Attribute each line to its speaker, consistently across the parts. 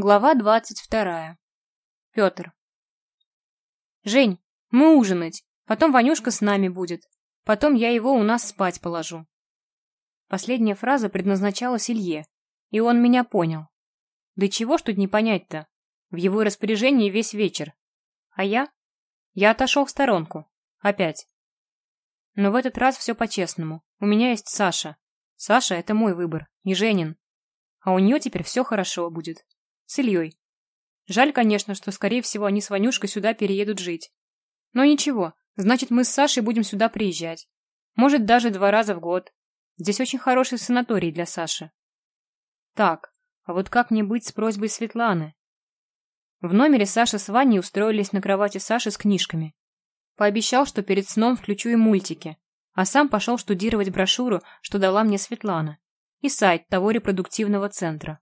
Speaker 1: Глава двадцать вторая. Петр. Жень, мы ужинать. Потом Ванюшка с нами будет. Потом я его у нас спать положу. Последняя фраза предназначалась Илье, и он меня понял. Да чего ж тут не понять-то? В его распоряжении весь вечер. А я? Я отошел в сторонку. Опять. Но в этот раз все по-честному. У меня есть Саша. Саша — это мой выбор, не Женин. А у нее теперь все хорошо будет. С Ильей. Жаль, конечно, что, скорее всего, они с Ванюшкой сюда переедут жить. Но ничего, значит, мы с Сашей будем сюда приезжать. Может, даже два раза в год. Здесь очень хороший санаторий для Саши. Так, а вот как мне быть с просьбой Светланы? В номере Саша с Ваней устроились на кровати Саши с книжками. Пообещал, что перед сном включу и мультики, а сам пошел штудировать брошюру, что дала мне Светлана, и сайт того репродуктивного центра.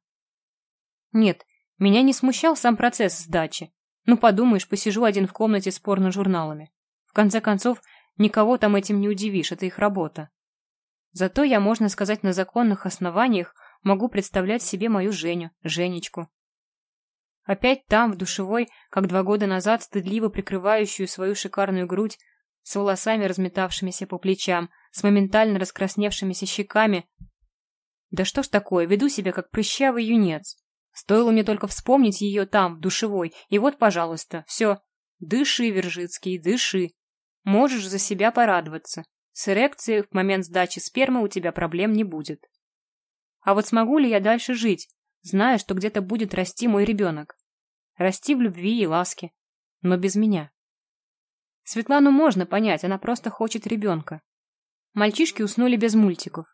Speaker 1: Нет, меня не смущал сам процесс сдачи. Ну, подумаешь, посижу один в комнате с порно-журналами. В конце концов, никого там этим не удивишь, это их работа. Зато я, можно сказать, на законных основаниях могу представлять себе мою Женю, Женечку. Опять там, в душевой, как два года назад, стыдливо прикрывающую свою шикарную грудь, с волосами, разметавшимися по плечам, с моментально раскрасневшимися щеками. Да что ж такое, веду себя как прыщавый юнец. Стоило мне только вспомнить ее там, в душевой, и вот, пожалуйста, все. Дыши, Вержицкий, дыши. Можешь за себя порадоваться. С эрекцией в момент сдачи спермы у тебя проблем не будет. А вот смогу ли я дальше жить, зная, что где-то будет расти мой ребенок? Расти в любви и ласке, но без меня. Светлану можно понять, она просто хочет ребенка. Мальчишки уснули без мультиков.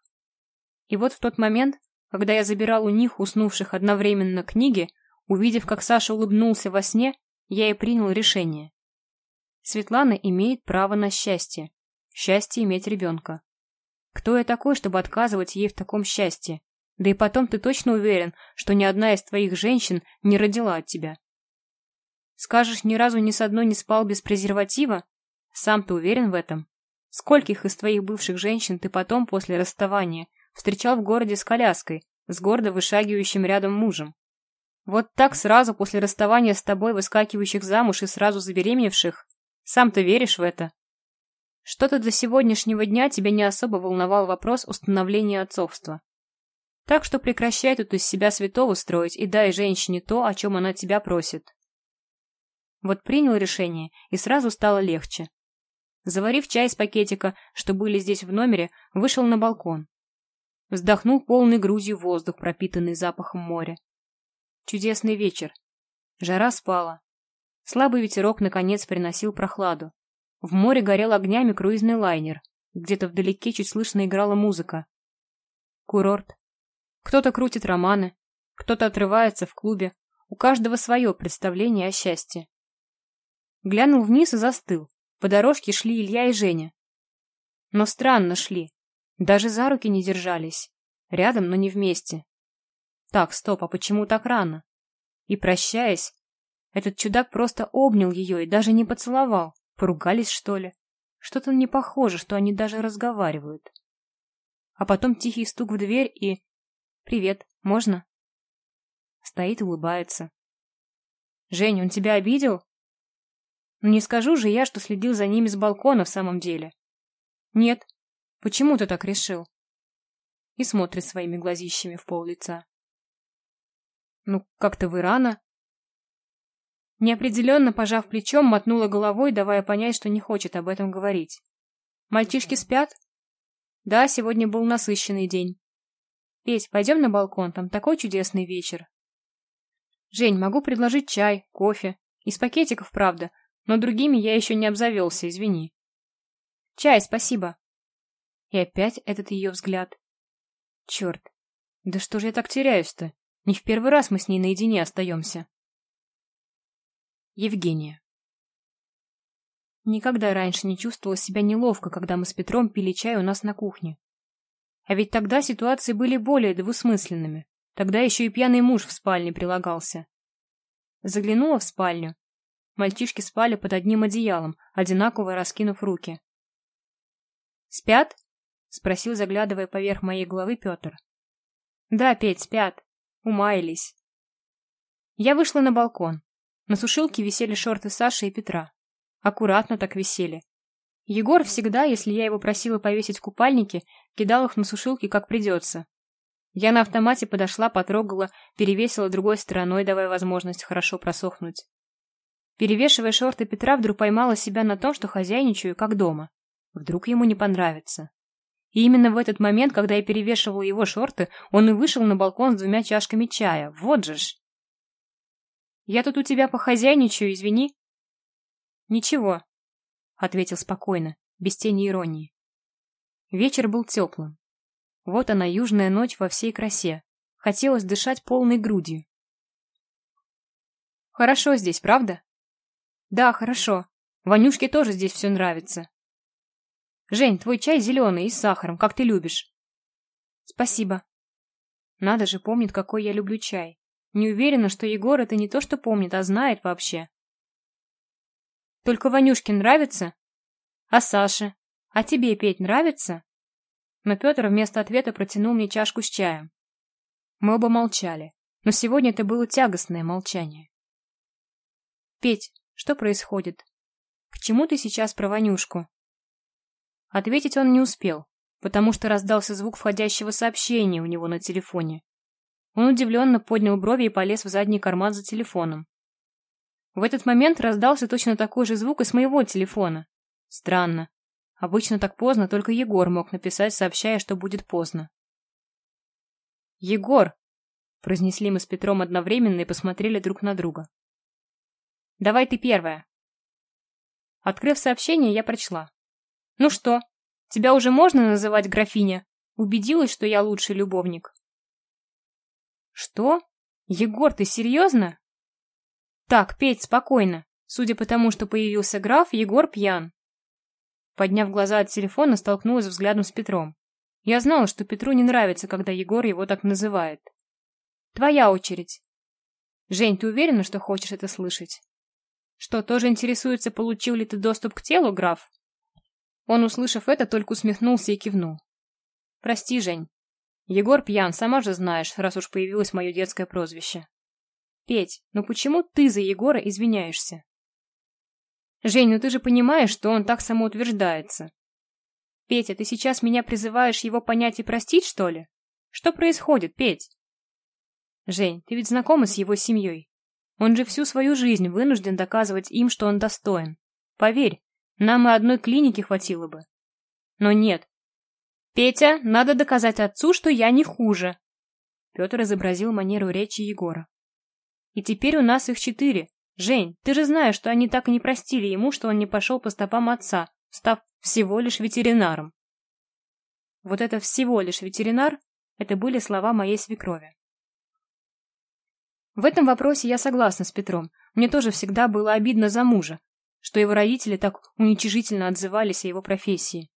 Speaker 1: И вот в тот момент, когда я забирал у них, уснувших одновременно, книги, увидев, как Саша улыбнулся во сне, я и принял решение. Светлана имеет право на счастье. Счастье иметь ребенка. Кто я такой, чтобы отказывать ей в таком счастье? Да и потом ты точно уверен, что ни одна из твоих женщин не родила от тебя. Скажешь, ни разу ни с одной не спал без презерватива? Сам ты уверен в этом? Скольких из твоих бывших женщин ты потом, после расставания, встречал в городе с коляской, с гордо вышагивающим рядом мужем. Вот так сразу после расставания с тобой выскакивающих замуж и сразу забеременевших? Сам ты веришь в это? Что-то до сегодняшнего дня тебя не особо волновал вопрос установления отцовства. Так что прекращай тут из себя святого строить и дай женщине то, о чем она тебя просит. Вот принял решение, и сразу стало легче. Заварив чай из пакетика, что были здесь в номере, вышел на балкон. Вздохнул полной грудью воздух, пропитанный запахом моря. Чудесный вечер. Жара спала. Слабый ветерок, наконец, приносил прохладу. В море горел огнями круизный лайнер. Где-то вдалеке чуть слышно играла музыка. Курорт. Кто-то крутит романы, кто-то отрывается в клубе. У каждого свое представление о счастье. Глянул вниз и застыл. По дорожке шли Илья и Женя. Но странно шли. Даже за руки не держались. Рядом, но не вместе. Так, стоп, а почему так рано? И прощаясь, этот чудак просто обнял ее и даже не поцеловал. Поругались, что ли? Что-то не похоже, что они даже разговаривают. А потом тихий стук в дверь и... «Привет, можно?» Стоит и улыбается. «Жень, он тебя обидел?» «Ну не скажу же я, что следил за ними с балкона в самом деле». «Нет, Почему ты так решил? И смотрит своими глазищами в пол лица. Ну, как-то вы рано. Неопределенно, пожав плечом, мотнула головой, давая понять, что не хочет об этом говорить. Мальчишки спят? Да, сегодня был насыщенный день. Петь, пойдем на балкон, там такой чудесный вечер. Жень, могу предложить чай, кофе. Из пакетиков, правда, но другими я еще не обзавелся, извини. Чай, спасибо. И опять этот ее взгляд. Черт, да что же я так теряюсь-то? Не в первый раз мы с ней наедине остаемся. Евгения. Никогда раньше не чувствовала себя неловко, когда мы с Петром пили чай у нас на кухне. А ведь тогда ситуации были более двусмысленными. Тогда еще и пьяный муж в спальне прилагался. Заглянула в спальню. Мальчишки спали под одним одеялом, одинаково раскинув руки. «Спят?» Спросил, заглядывая поверх моей головы Петр. Да, Петь, спят. Умаялись. Я вышла на балкон. На сушилке висели шорты Саши и Петра. Аккуратно так висели. Егор всегда, если я его просила повесить купальники, кидал их на сушилке как придется. Я на автомате подошла, потрогала, перевесила другой стороной, давая возможность хорошо просохнуть. Перевешивая шорты Петра, вдруг поймала себя на том, что хозяйничаю, как дома. Вдруг ему не понравится. И именно в этот момент, когда я перевешивала его шорты, он и вышел на балкон с двумя чашками чая. Вот же ж! Я тут у тебя похозяйничаю, извини. Ничего, ответил спокойно, без тени иронии. Вечер был теплым. Вот она, южная ночь во всей красе. Хотелось дышать полной грудью. Хорошо здесь, правда? Да, хорошо. Ванюшке тоже здесь все нравится. Жень, твой чай зеленый и с сахаром, как ты любишь. Спасибо. Надо же, помнит, какой я люблю чай. Не уверена, что Егор это не то, что помнит, а знает вообще. Только Ванюшке нравится? А Саше? А тебе, Петь, нравится? Но Петр вместо ответа протянул мне чашку с чаем. Мы оба молчали, но сегодня это было тягостное молчание. Петь, что происходит? К чему ты сейчас про Ванюшку? Ответить он не успел, потому что раздался звук входящего сообщения у него на телефоне. Он удивленно поднял брови и полез в задний карман за телефоном. В этот момент раздался точно такой же звук из моего телефона. Странно. Обычно так поздно только Егор мог написать, сообщая, что будет поздно. «Егор!» – произнесли мы с Петром одновременно и посмотрели друг на друга. «Давай ты первая». Открыв сообщение, я прочла. «Ну что, тебя уже можно называть графиня? Убедилась, что я лучший любовник?» «Что? Егор, ты серьезно?» «Так, Петь, спокойно. Судя по тому, что появился граф, Егор пьян». Подняв глаза от телефона, столкнулась взглядом с Петром. Я знала, что Петру не нравится, когда Егор его так называет. «Твоя очередь». «Жень, ты уверена, что хочешь это слышать?» «Что, тоже интересуется, получил ли ты доступ к телу, граф?» Он, услышав это, только усмехнулся и кивнул. «Прости, Жень. Егор пьян, сама же знаешь, раз уж появилось мое детское прозвище. Петь, ну почему ты за Егора извиняешься? Жень, ну ты же понимаешь, что он так самоутверждается. Петя, ты сейчас меня призываешь его понять и простить, что ли? Что происходит, Петь? Жень, ты ведь знакома с его семьей. Он же всю свою жизнь вынужден доказывать им, что он достоин. Поверь, нам и одной клиники хватило бы. Но нет. Петя, надо доказать отцу, что я не хуже. Петр изобразил манеру речи Егора. И теперь у нас их четыре. Жень, ты же знаешь, что они так и не простили ему, что он не пошел по стопам отца, став всего лишь ветеринаром. Вот это всего лишь ветеринар, это были слова моей свекрови. В этом вопросе я согласна с Петром. Мне тоже всегда было обидно за мужа, что его родители так уничижительно отзывались о его профессии.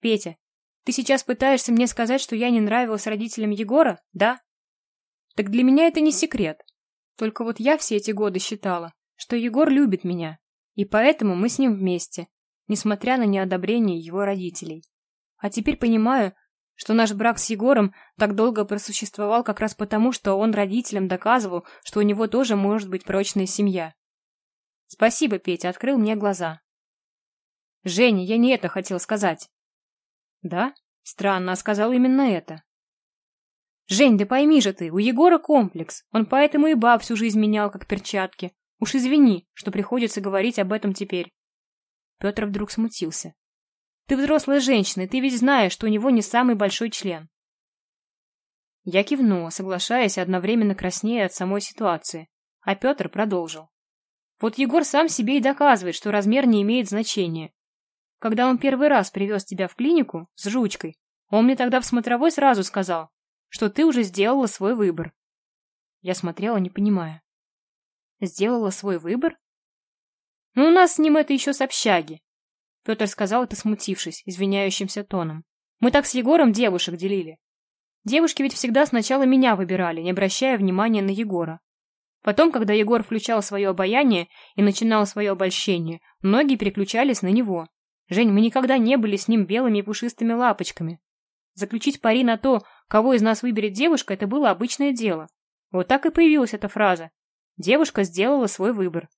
Speaker 1: Петя, ты сейчас пытаешься мне сказать, что я не нравилась родителям Егора, да? Так для меня это не секрет. Только вот я все эти годы считала, что Егор любит меня, и поэтому мы с ним вместе, несмотря на неодобрение его родителей. А теперь понимаю, что наш брак с Егором так долго просуществовал как раз потому, что он родителям доказывал, что у него тоже может быть прочная семья. Спасибо, Петя, открыл мне глаза. Женя, я не это хотел сказать. Да? Странно, а сказал именно это. Жень, да пойми же ты, у Егора комплекс. Он поэтому и баб всю жизнь менял, как перчатки. Уж извини, что приходится говорить об этом теперь. Петр вдруг смутился. Ты взрослая женщина, ты ведь знаешь, что у него не самый большой член. Я кивнула, соглашаясь, одновременно краснея от самой ситуации. А Петр продолжил. Вот Егор сам себе и доказывает, что размер не имеет значения. Когда он первый раз привез тебя в клинику с жучкой, он мне тогда в смотровой сразу сказал, что ты уже сделала свой выбор. Я смотрела, не понимая. Сделала свой выбор? Ну, у нас с ним это еще с общаги. Петр сказал это смутившись, извиняющимся тоном. Мы так с Егором девушек делили. Девушки ведь всегда сначала меня выбирали, не обращая внимания на Егора. Потом, когда Егор включал свое обаяние и начинал свое обольщение, многие переключались на него. Жень, мы никогда не были с ним белыми и пушистыми лапочками. Заключить пари на то, кого из нас выберет девушка, это было обычное дело. Вот так и появилась эта фраза. Девушка сделала свой выбор.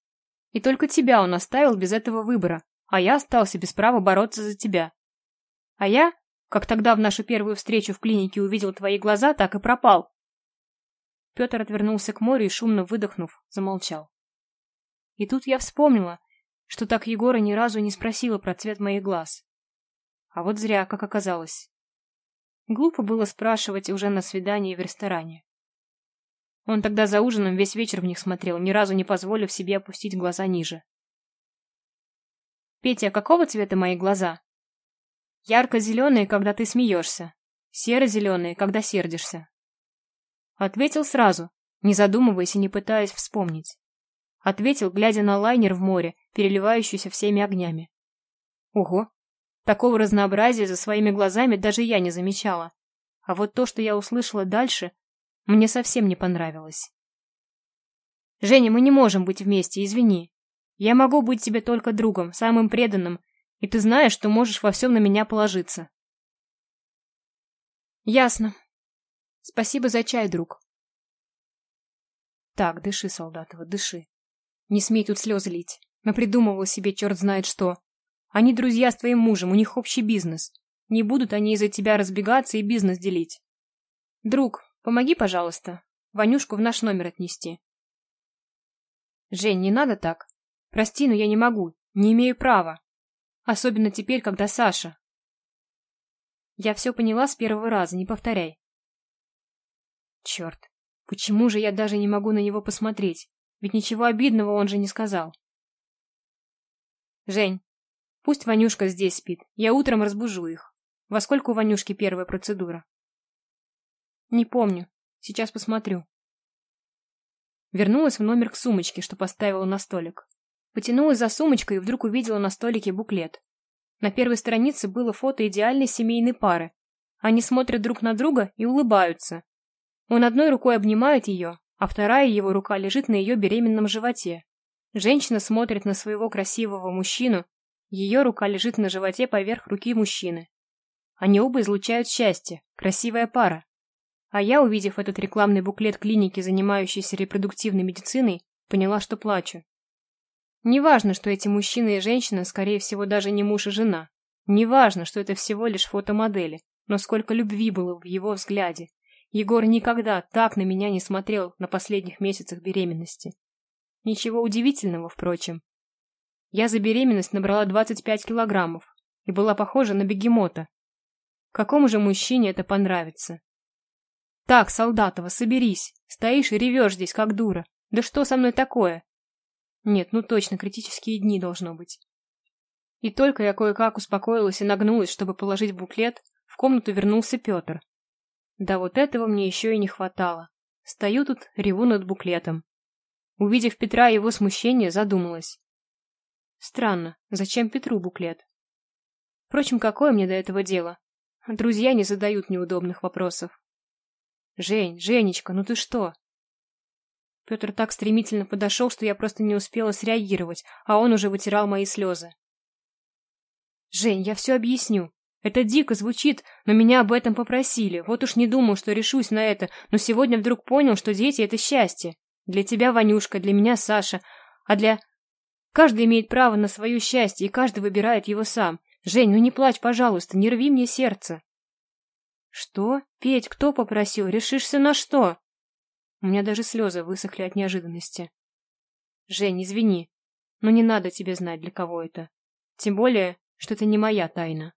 Speaker 1: И только тебя он оставил без этого выбора, а я остался без права бороться за тебя. А я, как тогда в нашу первую встречу в клинике увидел твои глаза, так и пропал. Петр отвернулся к морю и, шумно выдохнув, замолчал. И тут я вспомнила, что так Егора ни разу не спросила про цвет моих глаз. А вот зря, как оказалось. Глупо было спрашивать уже на свидании в ресторане. Он тогда за ужином весь вечер в них смотрел, ни разу не позволив себе опустить глаза ниже. «Петя, какого цвета мои глаза?» «Ярко-зеленые, когда ты смеешься. Серо-зеленые, когда сердишься». Ответил сразу, не задумываясь и не пытаясь вспомнить. Ответил, глядя на лайнер в море, переливающийся всеми огнями. Ого, такого разнообразия за своими глазами даже я не замечала. А вот то, что я услышала дальше, мне совсем не понравилось. «Женя, мы не можем быть вместе, извини. Я могу быть тебе только другом, самым преданным, и ты знаешь, что можешь во всем на меня положиться». «Ясно. Спасибо за чай, друг». «Так, дыши, Солдатова, дыши. Не смей тут слезы лить. Напридумывала себе черт знает что. Они друзья с твоим мужем, у них общий бизнес. Не будут они из-за тебя разбегаться и бизнес делить. Друг, Помоги, пожалуйста, Ванюшку в наш номер отнести. Жень, не надо так. Прости, но я не могу, не имею права. Особенно теперь, когда Саша. Я все поняла с первого раза, не повторяй. Черт, почему же я даже не могу на него посмотреть? Ведь ничего обидного он же не сказал. Жень, пусть Ванюшка здесь спит, я утром разбужу их. Во сколько у Ванюшки первая процедура? Не помню. Сейчас посмотрю. Вернулась в номер к сумочке, что поставила на столик. Потянулась за сумочкой и вдруг увидела на столике буклет. На первой странице было фото идеальной семейной пары. Они смотрят друг на друга и улыбаются. Он одной рукой обнимает ее, а вторая его рука лежит на ее беременном животе. Женщина смотрит на своего красивого мужчину, ее рука лежит на животе поверх руки мужчины. Они оба излучают счастье, красивая пара. А я, увидев этот рекламный буклет клиники, занимающейся репродуктивной медициной, поняла, что плачу. Неважно, что эти мужчина и женщина, скорее всего, даже не муж и жена. Неважно, что это всего лишь фотомодели, но сколько любви было в его взгляде. Егор никогда так на меня не смотрел на последних месяцах беременности. Ничего удивительного, впрочем. Я за беременность набрала 25 килограммов и была похожа на бегемота. Какому же мужчине это понравится? Так, Солдатова, соберись. Стоишь и ревешь здесь, как дура. Да что со мной такое? Нет, ну точно, критические дни должно быть. И только я кое-как успокоилась и нагнулась, чтобы положить буклет, в комнату вернулся Петр. Да вот этого мне еще и не хватало. Стою тут, реву над буклетом. Увидев Петра и его смущение, задумалась. Странно, зачем Петру буклет? Впрочем, какое мне до этого дело? Друзья не задают неудобных вопросов. «Жень, Женечка, ну ты что?» Петр так стремительно подошел, что я просто не успела среагировать, а он уже вытирал мои слезы. «Жень, я все объясню. Это дико звучит, но меня об этом попросили. Вот уж не думал, что решусь на это, но сегодня вдруг понял, что дети — это счастье. Для тебя, Ванюшка, для меня, Саша, а для... Каждый имеет право на свое счастье, и каждый выбирает его сам. Жень, ну не плачь, пожалуйста, не рви мне сердце. «Что? Петь, кто попросил? Решишься на что?» У меня даже слезы высохли от неожиданности. «Жень, извини, но не надо тебе знать, для кого это. Тем более, что это не моя тайна».